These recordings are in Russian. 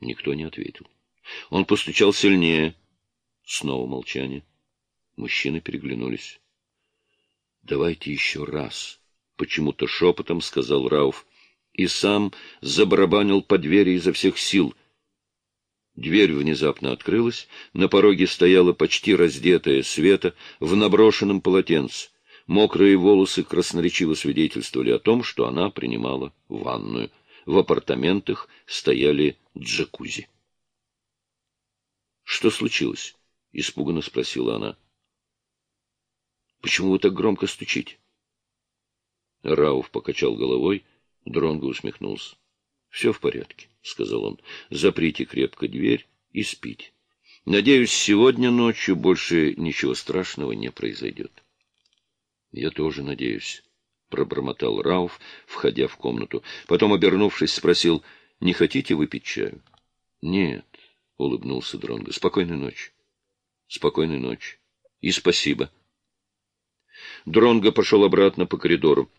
Никто не ответил. Он постучал сильнее. Снова молчание. Мужчины переглянулись. — Давайте еще раз, — почему-то шепотом сказал Рауф. И сам забарабанил по двери изо всех сил. Дверь внезапно открылась. На пороге стояла почти раздетая Света в наброшенном полотенце. Мокрые волосы красноречиво свидетельствовали о том, что она принимала ванную. В апартаментах стояли джакузи. — Что случилось? — испуганно спросила она. — Почему вы так громко стучите? Рауф покачал головой, Дронго усмехнулся. — Все в порядке, — сказал он. — Заприте крепко дверь и спите. Надеюсь, сегодня ночью больше ничего страшного не произойдет. —— Я тоже надеюсь, — пробормотал Рауф, входя в комнату. Потом, обернувшись, спросил, — не хотите выпить чаю? — Нет, — улыбнулся Дронго. — Спокойной ночи. — Спокойной ночи. И спасибо. Дронго пошел обратно по коридору.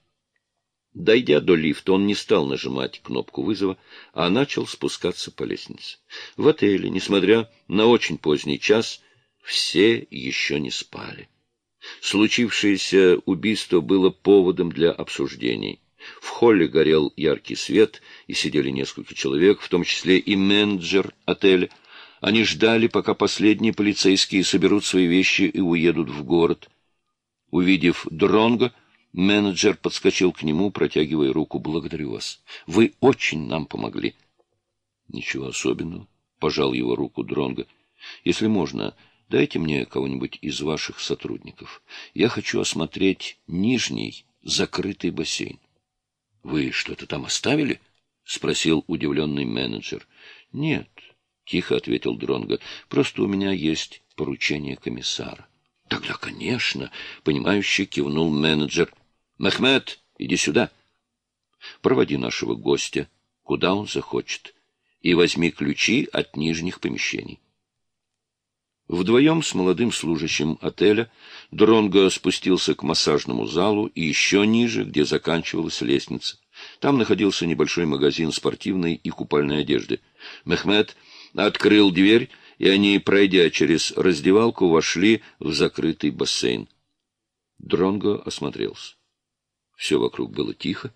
Дойдя до лифта, он не стал нажимать кнопку вызова, а начал спускаться по лестнице. В отеле, несмотря на очень поздний час, все еще не спали. Случившееся убийство было поводом для обсуждений. В холле горел яркий свет, и сидели несколько человек, в том числе и менеджер отеля. Они ждали, пока последние полицейские соберут свои вещи и уедут в город. Увидев Дронга, менеджер подскочил к нему, протягивая руку. «Благодарю вас. Вы очень нам помогли». «Ничего особенного», — пожал его руку Дронга. «Если можно, Дайте мне кого-нибудь из ваших сотрудников. Я хочу осмотреть нижний закрытый бассейн. — Вы что-то там оставили? — спросил удивленный менеджер. — Нет, — тихо ответил Дронго. — Просто у меня есть поручение комиссара. — Тогда, конечно, — понимающе кивнул менеджер. — Мехмед, иди сюда. Проводи нашего гостя, куда он захочет, и возьми ключи от нижних помещений. Вдвоем с молодым служащим отеля Дронго спустился к массажному залу и еще ниже, где заканчивалась лестница. Там находился небольшой магазин спортивной и купальной одежды. Мехмед открыл дверь, и они, пройдя через раздевалку, вошли в закрытый бассейн. Дронго осмотрелся. Все вокруг было тихо.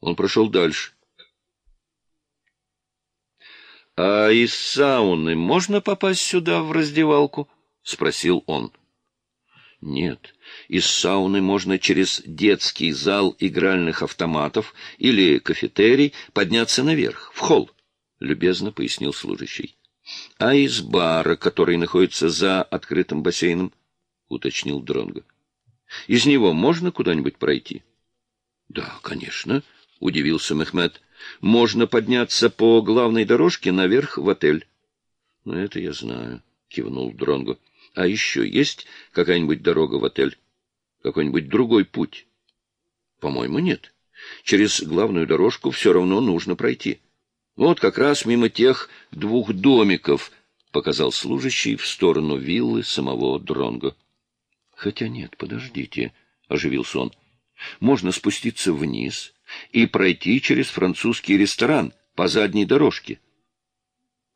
Он прошел дальше. — А из сауны можно попасть сюда, в раздевалку? — спросил он. — Нет, из сауны можно через детский зал игральных автоматов или кафетерий подняться наверх, в холл, — любезно пояснил служащий. — А из бара, который находится за открытым бассейном? — уточнил Дронго. — Из него можно куда-нибудь пройти? — Да, конечно, — удивился Мехмед. Можно подняться по главной дорожке наверх в отель. — Ну, это я знаю, — кивнул Дронго. — А еще есть какая-нибудь дорога в отель? Какой-нибудь другой путь? — По-моему, нет. Через главную дорожку все равно нужно пройти. Вот как раз мимо тех двух домиков, — показал служащий в сторону виллы самого Дронго. — Хотя нет, подождите, — оживился он. — Можно спуститься вниз и пройти через французский ресторан по задней дорожке.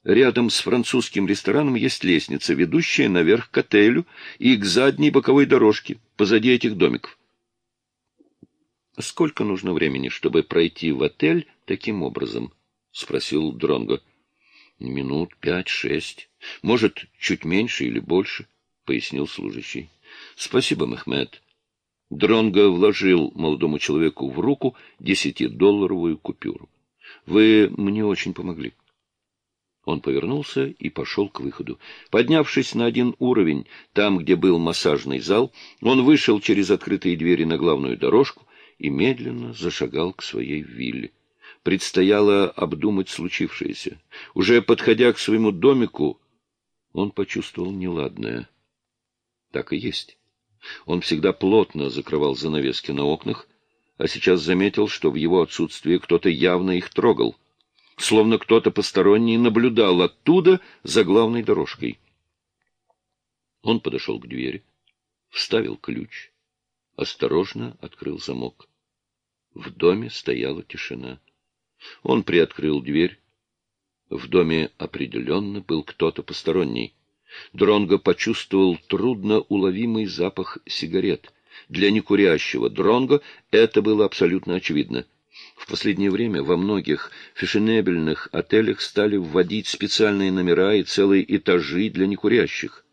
Рядом с французским рестораном есть лестница, ведущая наверх к отелю и к задней боковой дорожке, позади этих домиков. — Сколько нужно времени, чтобы пройти в отель таким образом? — спросил Дронго. — Минут пять-шесть. Может, чуть меньше или больше, — пояснил служащий. — Спасибо, Мехмед. Дронго вложил молодому человеку в руку десятидолларовую купюру. — Вы мне очень помогли. Он повернулся и пошел к выходу. Поднявшись на один уровень, там, где был массажный зал, он вышел через открытые двери на главную дорожку и медленно зашагал к своей вилле. Предстояло обдумать случившееся. Уже подходя к своему домику, он почувствовал неладное. Так и есть. Он всегда плотно закрывал занавески на окнах, а сейчас заметил, что в его отсутствии кто-то явно их трогал, словно кто-то посторонний наблюдал оттуда за главной дорожкой. Он подошел к двери, вставил ключ, осторожно открыл замок. В доме стояла тишина. Он приоткрыл дверь. В доме определенно был кто-то посторонний. Дронго почувствовал трудно уловимый запах сигарет. Для некурящего Дронго это было абсолютно очевидно. В последнее время во многих фешенебельных отелях стали вводить специальные номера и целые этажи для некурящих.